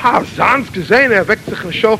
Ha, Sanz gesehen, er weckt sich ein Schof